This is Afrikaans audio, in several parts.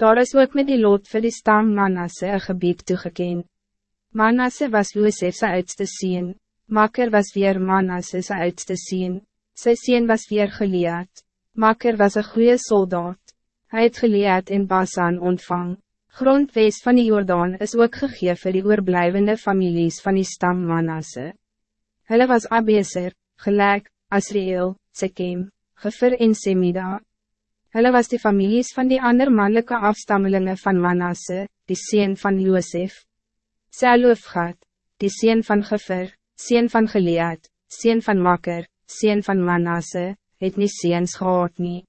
Daar is ook met die lot vir die stam Manasse een gebied toegekend. Manasse was Josef sy oudste sien, Makker was weer Manasse sy oudste sien, sy sien was weer geleerd, Makker was een goede soldaat, hij het geleerd in Basan ontvang. Grondwees van die Jordaan is ook gegeven voor die oorblijvende families van die stam Manasse. Hulle was Abeser, gelijk, Asriel, Sekem, Gefer en Semida. Hulle was die families van die ander mannelijke afstammelingen van Manasse, die sien van Josef. Selofgat, die sien van Gefer, sien van Gilead, sien van Makker, sien van Manasse, het nie seens gehad nie.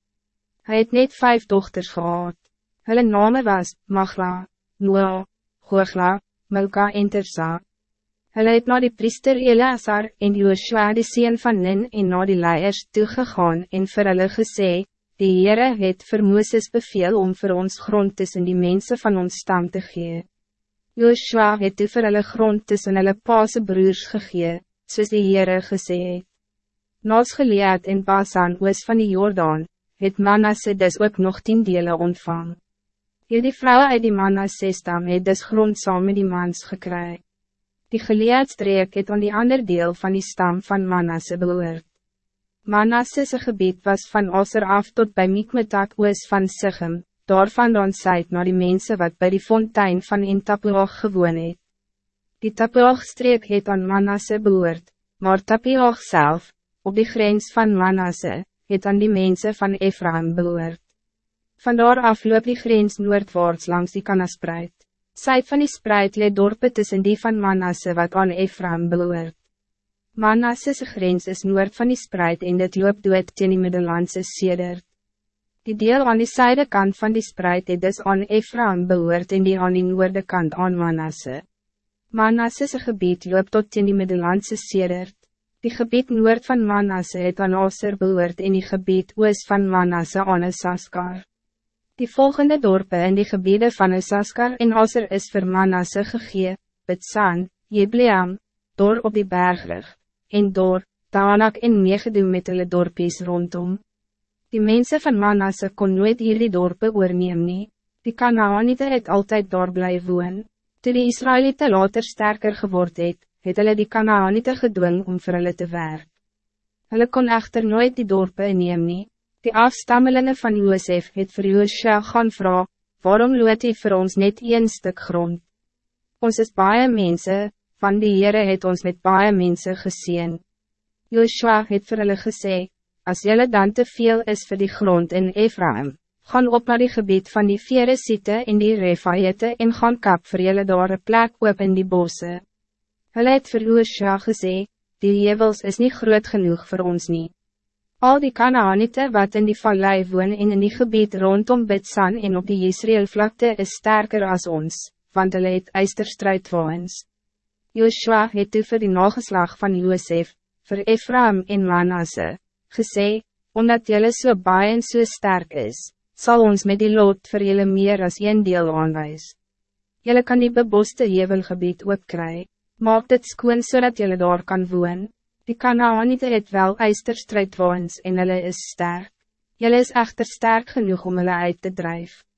Hy het net vijf dochters gehad. Hulle name was Magla, Noa, Googla, Milka en Tersa. Hulle het na die priester Eleazar en Joshua die sien van Nin en na die leiers toegegaan en vir hulle gesê, die Heere het vir Mooses beveel om voor ons grond tussen die mensen van ons stam te gee. Joshua het toe vir hulle grond tussen hulle paase broers gegee, soos die Heere gesê het. Naas geleerd in Basan oos van die Jordaan, het Manasse dus ook nog tien dele ontvang. Hierdie vrouwen uit die Manasse stam het dus grond saam met die mans gekry. Die geleedstreek het aan die ander deel van die stam van Manasse behoort. Manasse's gebied was van Osser af tot bij Mikmetak oos van Sichem, daarvan dan syd na die mensen wat bij die fontein van in Tapuach gewoon het. Die Tapuach-streek het aan Manasse behoort, maar Tapuach zelf, op die grens van Manasse, het aan die mensen van Ephraim behoort. Vandaar af loop die grens noordwaarts langs die Kanaspreid. Sy van die spreid leed dorpe tussen die van Manasse wat aan Ephraim beloord. Manasse's grens is noord van die spreid en dit loop dood teen die Middellandse sedert. Die deel aan die syde kant van die spreid het dus aan Ephraim behoort en die aan die noorde kant aan Manasse. Manasse's gebied loop tot teen die Middellandse sedert. Die gebied noord van Manasse het aan Aser behoort en die gebied oos van Manasse aan Saskar. Die volgende dorpen in die gebieden van Isaskar en Aser is vir Manasse gegee, Betsan, Jebleam, Dor op die bergrug, en Dor, Tanak en meegedoen met hulle dorpies rondom. Die mensen van Manasse kon nooit hierdie dorpen oorneem nie, die Kanaanite het altijd daar bly woon. Toe die Israëlieten later sterker geword het, het hulle die Kanaanite gedwing om vir hulle te werk. Hulle kon echter nooit die dorpen neem nie. Die afstammelingen van Josef het vir Joosja gaan vraag, waarom loot hy vir ons net een stuk grond? Ons is baie mense, van die Heere het ons met baie mense gezien. Joosja het vir hulle gesê, as jylle dan te veel is voor die grond in Ephraim, gaan op naar die gebied van die vierde siete in die Refaiete en gaan kap vir jylle daar een plek op in die bosse. Hulle het vir Joosja gesê, die jevels is niet groot genoeg voor ons niet. Al die Kanaanite wat in die vallei woon en in die gebied rondom Bidsan en op die Israël vlakte is sterker als ons, want hulle het eisterstrijdwaans. Joshua het toe vir die nageslag van Josef, vir Ephraim en Manasse, gesê, omdat jylle so baie en so sterk is, zal ons met die lot vir jylle meer as een deel aanwijs. Jylle kan die beboste hevelgebied ook kry, maak dit skoon so jylle daar kan woon. Die Kanaanite het wel eisterstrijdwaans en hulle is sterk. Julle is echter sterk genoeg om hulle uit te drijven.